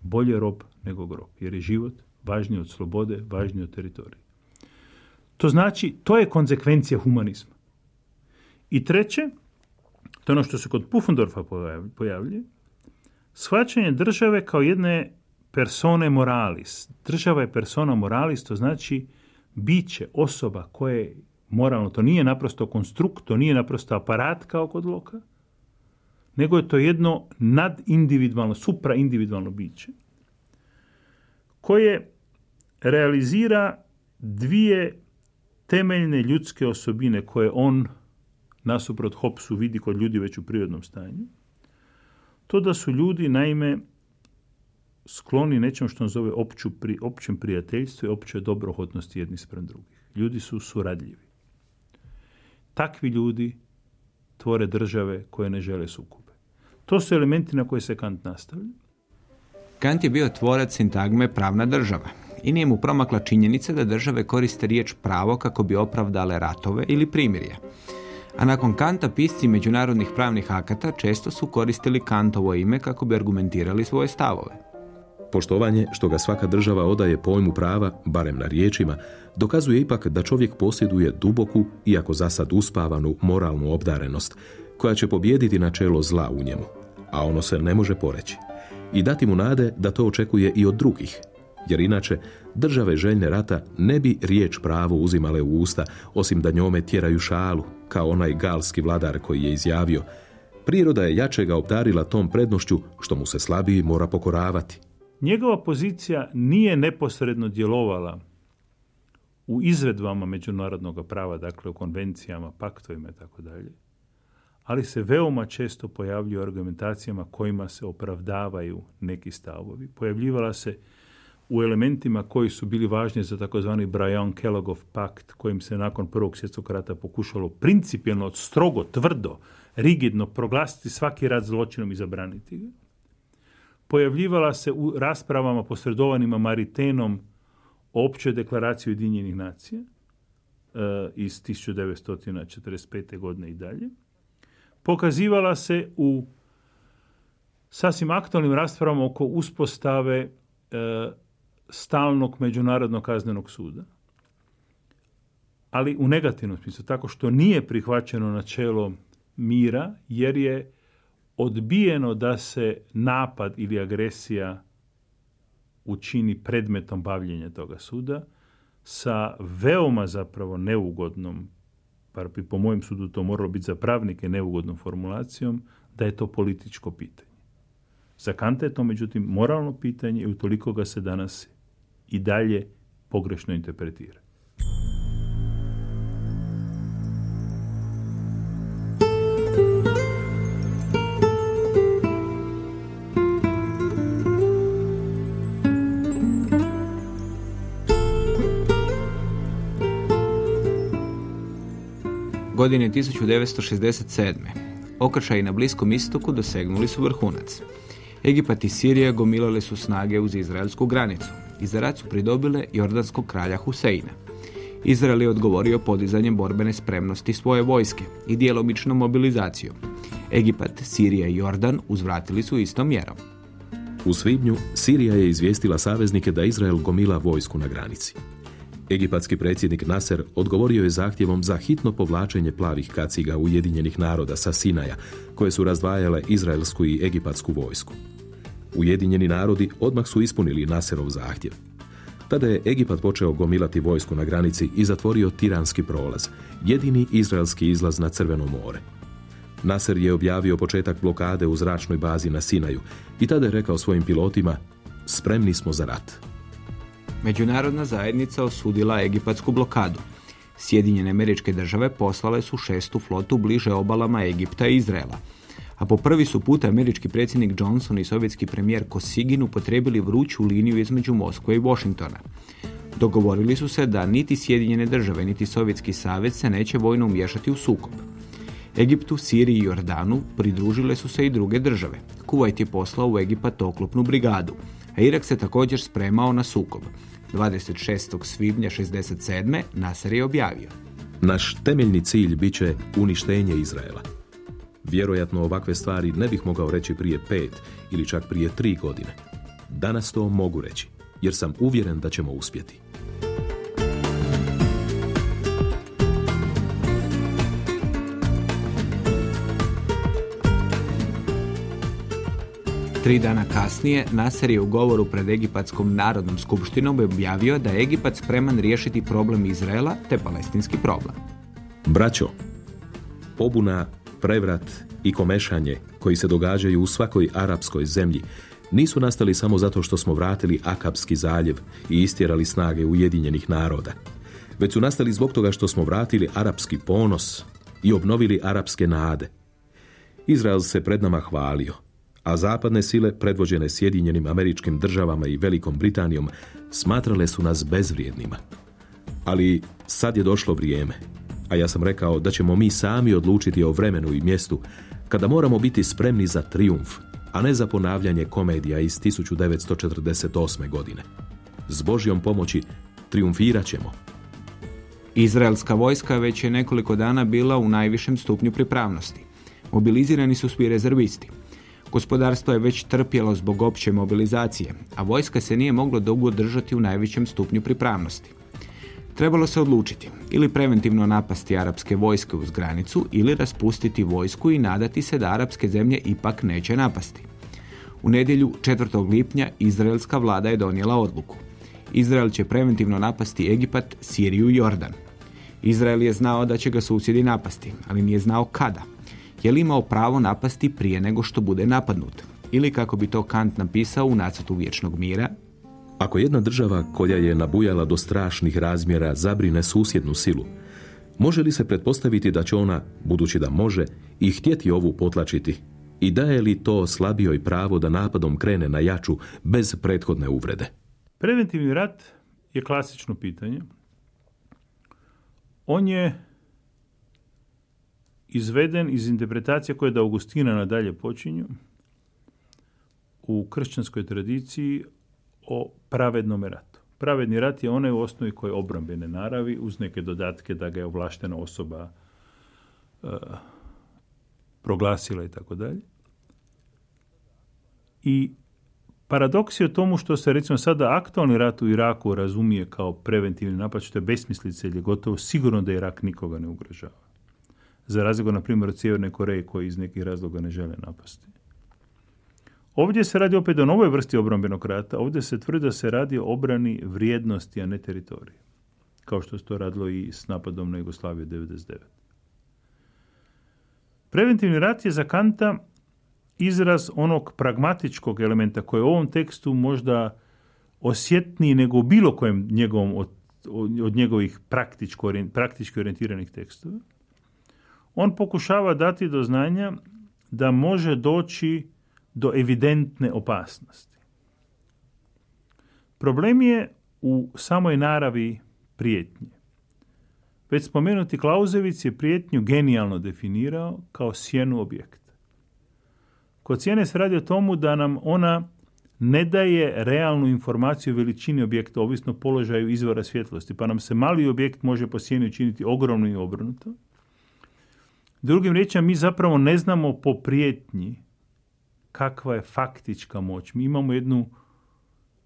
Bolje rob nego grob, jer je život važniji od slobode, važniji od teritorije. To znači, to je konsekvencija humanizma. I treće, to je ono što se kod Pufendorfa pojavljuje, shvaćanje države kao jedne persone moralis. Država je persona moralis, to znači biće, osoba koje je moralno, to nije naprosto konstrukt, to nije naprosto aparat kao kod Loka, nego je to jedno nadindividualno, supraindividualno biće, koje realizira dvije temeljne ljudske osobine koje on nasuprot Hopsu vidi kod ljudi već u prirodnom stanju, to da su ljudi naime skloni nečem što on zove opću, pri, općem prijateljstvu i općoj dobrohotnosti jedni sprem drugih. Ljudi su suradljivi. Takvi ljudi tvore države koje ne žele sukobe. To su elementi na koje se Kant nastavlja. Kant je bio tvorac sintagme pravna država i nije mu promakla činjenica da države koriste riječ pravo kako bi opravdale ratove ili primirje. A nakon Kanta pisci međunarodnih pravnih akata često su koristili Kantovo ime kako bi argumentirali svoje stavove. Poštovanje, što ga svaka država odaje pojmu prava, barem na riječima, dokazuje ipak da čovjek posjeduje duboku, iako zasad uspavanu, moralnu obdarenost, koja će pobijediti načelo zla u njemu, a ono se ne može poreći. I dati mu nade da to očekuje i od drugih, jer inače države željne rata ne bi riječ pravo uzimale u usta, osim da njome tjeraju šalu, kao onaj galski vladar koji je izjavio Priroda je jačega obdarila tom prednošću što mu se slabiji mora pokoravati. Njegova pozicija nije neposredno djelovala u izvedbama međunarodnog prava, dakle u konvencijama, paktovima i tako dalje, ali se veoma često pojavljuju argumentacijama kojima se opravdavaju neki stavovi. Pojavljivala se u elementima koji su bili važni za takozvani Brian Kelloggov pakt, kojim se nakon Prvog svjetskog rata pokušalo principijelno, strogo, tvrdo, rigidno proglasiti svaki rat zločinom i zabraniti ga. Pojavljivala se u raspravama posredovanima Maritenom o općoj deklaraciji Ujedinjenih nacija e, iz 1945. godine i dalje. Pokazivala se u sasvim aktualnim raspravama oko uspostave e, stalnog međunarodnog kaznenog suda, ali u negativnom smislu, tako što nije prihvaćeno načelo mira, jer je odbijeno da se napad ili agresija učini predmetom bavljenja toga suda sa veoma zapravo neugodnom, par bi po mojem sudu to moralo biti za pravnike neugodnom formulacijom, da je to političko pitanje. Za Kanta je to međutim moralno pitanje i utoliko ga se danas i dalje pogrešno interpretira. Godine 1967. Okršaji na Bliskom istoku dosegnuli su vrhunac. Egipat i Sirija gomilale su snage uz izraelsku granicu i za rat su pridobile jordanskog kralja Huseina. Izrael je odgovorio podizanjem borbene spremnosti svoje vojske i djelomičnom mobilizacijom. Egipat, Sirija i Jordan uzvratili su istom mjerom. U svibnju Sirija je izvijestila saveznike da Izrael gomila vojsku na granici. Egipatski predsjednik Nasser odgovorio je zahtjevom za hitno povlačenje plavih kaciga Ujedinjenih naroda sa Sinaja, koje su razdvajale izraelsku i egipatsku vojsku. Ujedinjeni narodi odmah su ispunili Naserov zahtjev. Tada je Egipat počeo gomilati vojsku na granici i zatvorio tiranski prolaz, jedini izraelski izlaz na Crveno more. Nasser je objavio početak blokade u zračnoj bazi na Sinaju i tada je rekao svojim pilotima spremni smo za rat. Međunarodna zajednica osudila egipatsku blokadu. Sjedinjene američke države poslale su šestu flotu bliže obalama Egipta i Izraela. A po prvi su puta američki predsjednik Johnson i sovjetski premijer Kosigin upotrebili vruću liniju između Moskve i Washingtona. Dogovorili su se da niti Sjedinjene države, niti Sovjetski savez se neće vojno umješati u sukob. Egiptu, Siriji i Jordanu pridružile su se i druge države. Kuvajt je poslao u Egipat oklopnu brigadu, a Irak se također spremao na sukob. 26. svibnja 67. Nasar je objavio. Naš temeljni cilj bit će uništenje Izraela. Vjerojatno ovakve stvari ne bih mogao reći prije pet ili čak prije tri godine. Danas to mogu reći, jer sam uvjeren da ćemo uspjeti. Tri dana kasnije Nasser je u govoru pred Egipatskom narodnom skupštinom objavio da je Egipat spreman riješiti problem Izraela te palestinski problem. Braćo, pobuna, prevrat i komešanje koji se događaju u svakoj arapskoj zemlji nisu nastali samo zato što smo vratili Akapski zaljev i istjerali snage Ujedinjenih naroda, već su nastali zbog toga što smo vratili arapski ponos i obnovili arapske nade. Izrael se pred nama hvalio, a zapadne sile, predvođene Sjedinjenim američkim državama i Velikom Britanijom, smatrale su nas bezvrijednima. Ali sad je došlo vrijeme, a ja sam rekao da ćemo mi sami odlučiti o vremenu i mjestu, kada moramo biti spremni za triumf, a ne za ponavljanje komedija iz 1948. godine. S Božjom pomoći triumfirat ćemo. Izraelska vojska već je nekoliko dana bila u najvišem stupnju pripravnosti. Mobilizirani su svi rezervisti. Gospodarstvo je već trpjelo zbog opće mobilizacije, a vojska se nije moglo dugo držati u najvećem stupnju pripravnosti. Trebalo se odlučiti ili preventivno napasti arapske vojske uz granicu ili raspustiti vojsku i nadati se da arapske zemlje ipak neće napasti. U nedjelju 4. lipnja izraelska vlada je donijela odluku. Izrael će preventivno napasti Egipat, Siriju i Jordan. Izrael je znao da će ga susjedi napasti, ali nije znao kada je li imao pravo napasti prije nego što bude napadnut? Ili kako bi to Kant napisao u nacrtu vječnog mira, Ako jedna država koja je nabujala do strašnih razmjera zabrine susjednu silu, može li se pretpostaviti da će ona, budući da može, i htjeti ovu potlačiti? I daje li to slabijoj pravo da napadom krene na jaču bez prethodne uvrede? Preventivni rat je klasično pitanje. On je izveden iz interpretacije koje da Augustina nadalje počinju u kršćanskoj tradiciji o pravednom ratu. Pravedni rat je onaj u osnovi koji je obrambene naravi uz neke dodatke da ga je ovlaštena osoba uh, proglasila i tako dalje. I paradoks je o tomu što se recimo sada aktualni rat u Iraku razumije kao preventivni napad, što je besmislice je gotovo sigurno da Irak nikoga ne ugrožava za razliku na primjer od Sjeverne Koreje koji iz nekih razloga ne žele napasti. Ovdje se radi opet o novoj vrsti obrambenog rata. Ovdje se tvrdi da se radi o obrani vrijednosti, a ne teritorije. Kao što se to radilo i s napadom na Jugoslaviju 99. Preventivni rat je za Kanta izraz onog pragmatičkog elementa koji je u ovom tekstu možda osjetniji nego u bilo kojem njegovom od, od njegovih praktički orijentiranih tekstova on pokušava dati do znanja da može doći do evidentne opasnosti. Problem je u samoj naravi prijetnje. Već spomenuti Klauzevic je prijetnju genijalno definirao kao sjenu objekta. Kod sjene se radi o tomu da nam ona ne daje realnu informaciju o veličini objekta, ovisno položaju izvora svjetlosti, pa nam se mali objekt može po sjeni učiniti ogromno i obrnuto. Drugim riječima, mi zapravo ne znamo po prijetnji kakva je faktička moć. Mi imamo jednu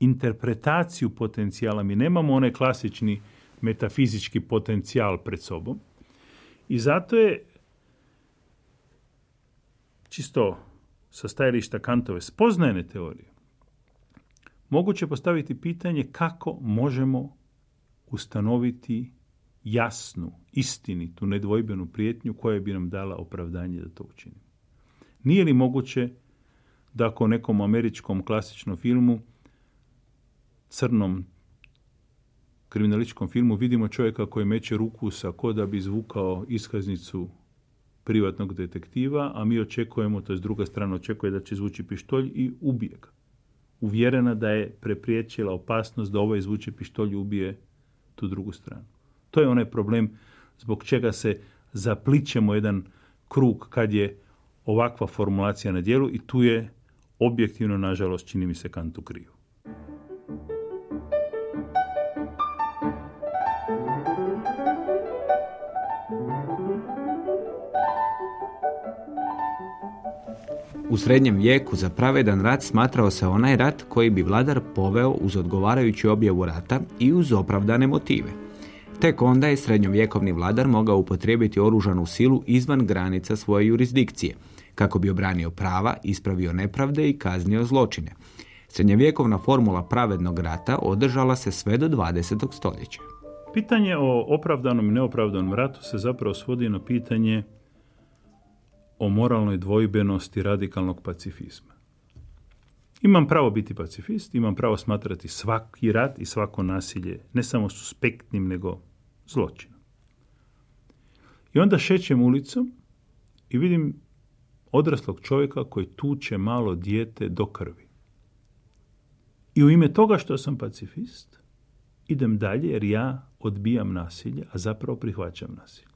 interpretaciju potencijala, mi nemamo onaj klasični metafizički potencijal pred sobom. I zato je čisto sa stajališta Kantove spoznajne teorije moguće postaviti pitanje kako možemo ustanoviti jasnu, istinitu, nedvojbenu prijetnju koja bi nam dala opravdanje da to učinimo. Nije li moguće da ako nekom američkom klasičnom filmu, crnom kriminaličkom filmu vidimo čovjeka koji meće ruku sa ko da bi izvukao iskaznicu privatnog detektiva, a mi očekujemo, to je druga strana očekuje da će izvući pištolj i ubije ga. Uvjerena da je prepriječila opasnost da ovaj izvuče pištolj i ubije tu drugu stranu. To je onaj problem zbog čega se zapličemo jedan krug kad je ovakva formulacija na dijelu i tu je objektivno, nažalost, čini mi se kantu kriju. U srednjem vijeku za pravedan rat smatrao se onaj rat koji bi vladar poveo uz odgovarajuću objavu rata i uz opravdane motive. Tek onda je srednjovjekovni vladar mogao upotrijebiti oružanu silu izvan granica svoje jurisdikcije, kako bi obranio prava, ispravio nepravde i kaznio zločine. Srednjovjekovna formula pravednog rata održala se sve do 20. stoljeća. Pitanje o opravdanom i neopravdanom ratu se zapravo svodi na pitanje o moralnoj dvojbenosti radikalnog pacifizma. Imam pravo biti pacifist, imam pravo smatrati svaki rat i svako nasilje ne samo suspektnim, nego zločinom. I onda šećem ulicom i vidim odraslog čovjeka koji tuče malo dijete do krvi. I u ime toga što sam pacifist, idem dalje jer ja odbijam nasilje, a zapravo prihvaćam nasilje.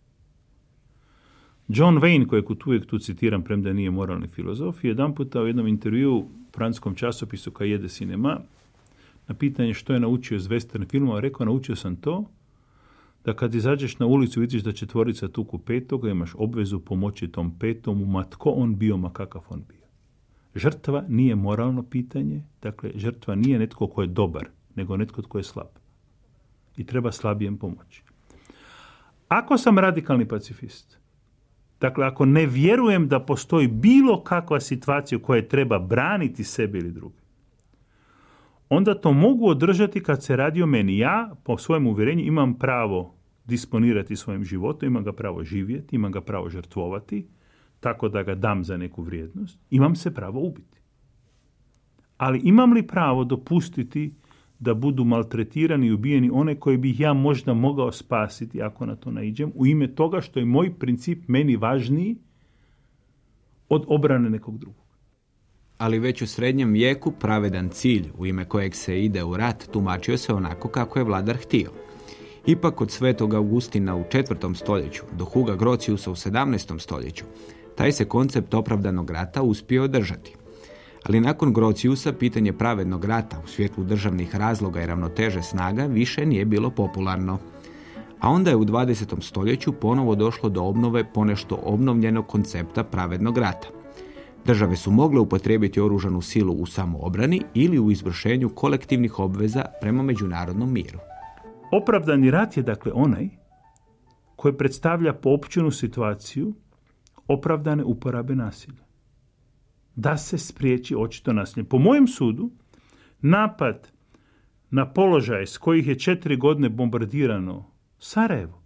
John Wayne, kojeg uvijek tu citiram, premda nije moralni filozof, je jedan puta u jednom intervju u francuskom časopisu kao jede cinema, na pitanje što je naučio iz western filmova, rekao naučio sam to da kad izađeš na ulicu vidiš da će tvorica tuku petoga, imaš obvezu pomoći tom petomu, ma tko on bio, ma kakav on bio. Žrtva nije moralno pitanje, dakle žrtva nije netko ko je dobar, nego netko tko je slab. I treba slabijem pomoći. Ako sam radikalni pacifist, Dakle, ako ne vjerujem da postoji bilo kakva situacija u kojoj treba braniti sebe ili druge, onda to mogu održati kad se radi o meni. Ja, po svojem uvjerenju, imam pravo disponirati svojim životom, imam ga pravo živjeti, imam ga pravo žrtvovati, tako da ga dam za neku vrijednost, imam se pravo ubiti. Ali imam li pravo dopustiti da budu maltretirani i ubijeni one koje bih ja možda mogao spasiti ako na to naiđem, u ime toga što je moj princip meni važniji od obrane nekog drugog. Ali već u srednjem vijeku pravedan cilj u ime kojeg se ide u rat tumačio se onako kako je vladar htio. Ipak od svetog Augustina u četvrtom stoljeću do Huga Grociusa u 17. stoljeću, taj se koncept opravdanog rata uspio održati ali nakon Grociusa pitanje pravednog rata u svjetlu državnih razloga i ravnoteže snaga više nije bilo popularno. A onda je u 20. stoljeću ponovo došlo do obnove ponešto obnovljenog koncepta pravednog rata. Države su mogle upotrijebiti oružanu silu u samoobrani ili u izvršenju kolektivnih obveza prema međunarodnom miru. Opravdani rat je dakle onaj koji predstavlja poopćenu situaciju opravdane uporabe nasilja da se spriječi očito nasilje. Po mojem sudu, napad na položaj s kojih je četiri godine bombardirano Sarajevo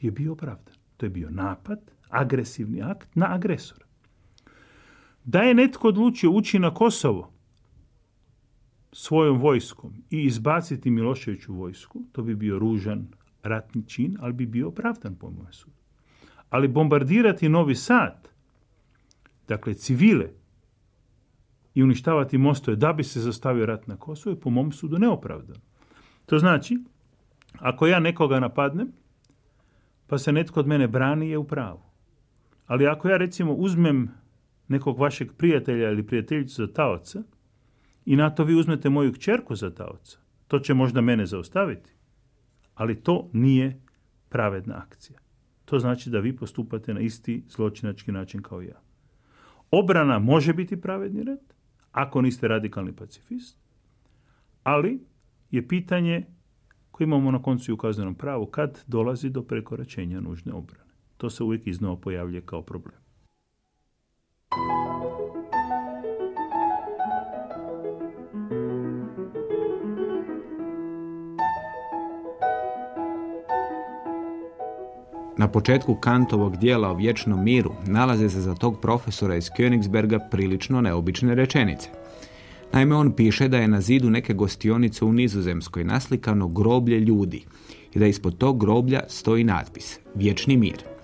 je bio opravdan. To je bio napad, agresivni akt na agresora. Da je netko odlučio ući na Kosovo svojom vojskom i izbaciti Miloševiću vojsku, to bi bio ružan ratni čin, ali bi bio opravdan po mojem sudu. Ali bombardirati Novi Sad dakle civile i uništavati mostove da bi se zastavio rat na Kosovo je po mom sudu neopravdano. To znači, ako ja nekoga napadnem pa se netko od mene brani je u pravu. Ali ako ja recimo uzmem nekog vašeg prijatelja ili prijateljicu za taoca i na to vi uzmete moju kćerku za taoca, to će možda mene zaustaviti. Ali to nije pravedna akcija. To znači da vi postupate na isti zločinački način kao ja. Obrana može biti pravedni red, ako niste radikalni pacifist, ali je pitanje koje imamo na koncu i u kaznenom pravu, kad dolazi do prekoračenja nužne obrane. To se uvijek iznova pojavlja kao problem. Na početku Kantovog dijela o vječnom miru nalaze se za tog profesora iz Königsberga prilično neobične rečenice. Naime, on piše da je na zidu neke gostionice u Nizozemskoj naslikano groblje ljudi i da ispod tog groblja stoji natpis Vječni mir.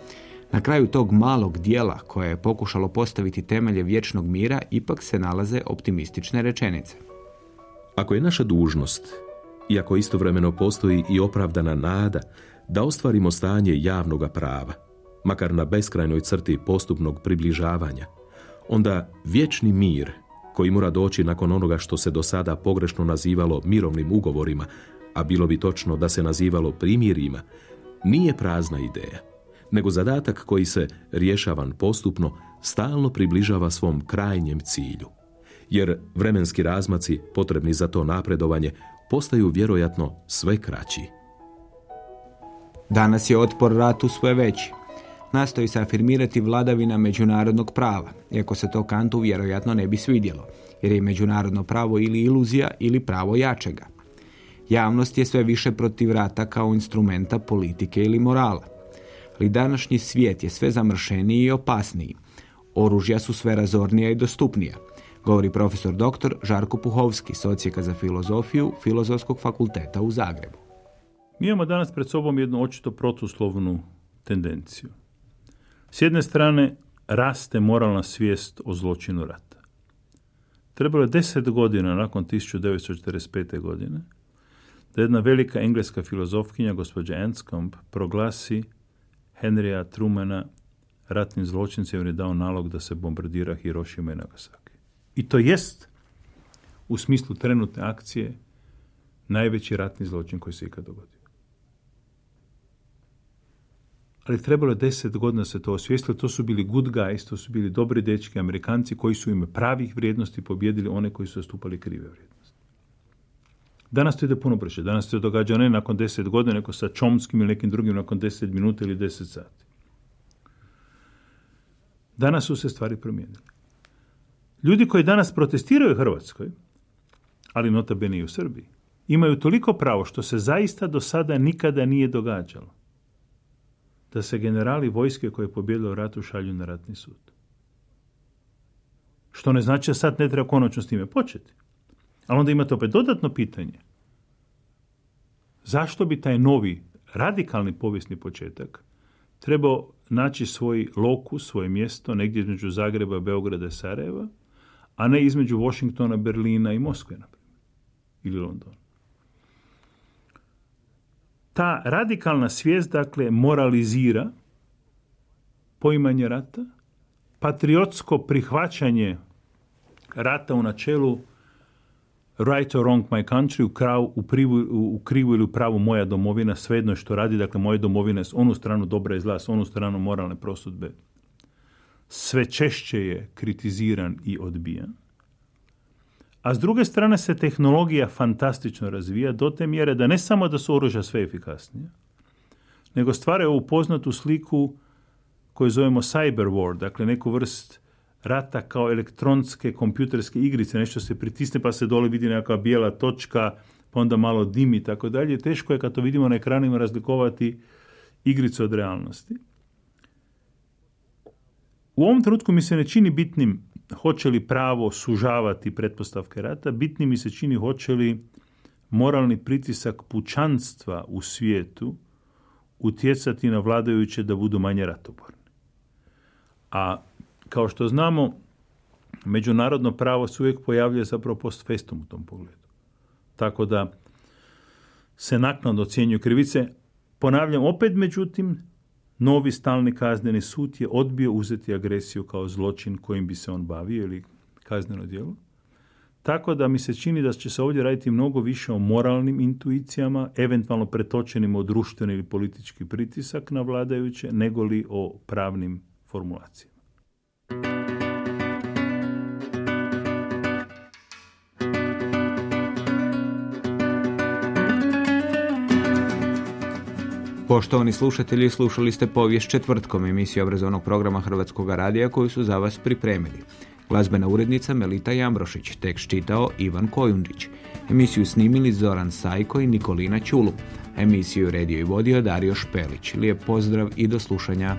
Na kraju tog malog dijela koje je pokušalo postaviti temelje vječnog mira ipak se nalaze optimistične rečenice. Ako je naša dužnost, iako istovremeno postoji i opravdana nada da ostvarimo stanje javnoga prava, makar na beskrajnoj crti postupnog približavanja, onda vječni mir koji mora doći nakon onoga što se do sada pogrešno nazivalo mirovnim ugovorima, a bilo bi točno da se nazivalo primirima, nije prazna ideja, nego zadatak koji se, rješavan postupno, stalno približava svom krajnjem cilju. Jer vremenski razmaci, potrebni za to napredovanje, postaju vjerojatno sve kraći. Danas je otpor ratu sve veći. Nastoji se afirmirati vladavina međunarodnog prava, iako se to Kantu vjerojatno ne bi svidjelo, jer je međunarodno pravo ili iluzija ili pravo jačega. Javnost je sve više protiv rata kao instrumenta politike ili morala. Ali današnji svijet je sve zamršeniji i opasniji. Oružja su sve razornija i dostupnija, govori profesor dr. Žarko Puhovski, socijeka za filozofiju Filozofskog fakulteta u Zagrebu. Mi imamo danas pred sobom jednu očito protuslovnu tendenciju. S jedne strane, raste moralna svijest o zločinu rata. Trebalo je deset godina nakon 1945. godine da jedna velika engleska filozofkinja, gospođa Anscombe, proglasi Henrya Trumana ratnim zločincem jer je dao nalog da se bombardira Hiroshima i Nagasaki. I to jest u smislu trenutne akcije najveći ratni zločin koji se ikad dogodio. ali trebalo je deset godina se to osvijestilo. To su bili good guys, to su bili dobri dečki Amerikanci koji su ime pravih vrijednosti pobjedili one koji su zastupali krive vrijednosti. Danas to ide puno brže. Danas se događa ne nakon deset godina, nego sa Čomskim ili nekim drugim nakon deset minuta ili deset sati. Danas su se stvari promijenile. Ljudi koji danas protestiraju u Hrvatskoj, ali nota bene i u Srbiji, imaju toliko pravo što se zaista do sada nikada nije događalo da se generali vojske koje je pobjedilo u ratu šalju na ratni sud. Što ne znači da sad ne treba konačno s time početi. Ali onda imate opet dodatno pitanje. Zašto bi taj novi radikalni povijesni početak trebao naći svoj lokus, svoje mjesto negdje između Zagreba, Beograda i Sarajeva, a ne između Washingtona, Berlina i Moskve, na primjer, ili Londona ta radikalna svijest, dakle, moralizira poimanje rata, patriotsko prihvaćanje rata u načelu right or wrong my country, u, kravu, u, privu, u krivu ili u pravu moja domovina, svejedno što radi, dakle, moja domovina je s onu stranu dobra i zla, s onu stranu moralne prosudbe. Sve češće je kritiziran i odbijan. A s druge strane se tehnologija fantastično razvija do te mjere da ne samo da su oružja sve efikasnije, nego stvaraju ovu poznatu sliku koju zovemo cyber war, dakle neku vrst rata kao elektronske kompjuterske igrice, nešto se pritisne pa se dole vidi nekakva bijela točka, pa onda malo dim i tako dalje. Teško je kad to vidimo na ekranima razlikovati igricu od realnosti. U ovom trenutku mi se ne čini bitnim hoće li pravo sužavati pretpostavke rata, bitni mi se čini hoće li moralni pritisak pučanstva u svijetu utjecati na vladajuće da budu manje ratoborni. A kao što znamo, međunarodno pravo se uvijek pojavljuje zapravo post festum u tom pogledu. Tako da se naknadno ocjenjuju krivice. Ponavljam, opet međutim, Novi stalni kazneni sud je odbio uzeti agresiju kao zločin kojim bi se on bavio ili kazneno djelo. Tako da mi se čini da će se ovdje raditi mnogo više o moralnim intuicijama, eventualno pretočenim od društveni ili politički pritisak na vladajuće, nego li o pravnim formulacijama. Poštovani slušatelji, slušali ste povijest četvrtkom emisiju obrazovnog programa Hrvatskog radija koju su za vas pripremili. Glazbena urednica Melita Jambrošić, tekst čitao Ivan Kojundić. Emisiju snimili Zoran Sajko i Nikolina Ćulu. Emisiju redio i vodio Dario Špelić. Lijep pozdrav i do slušanja.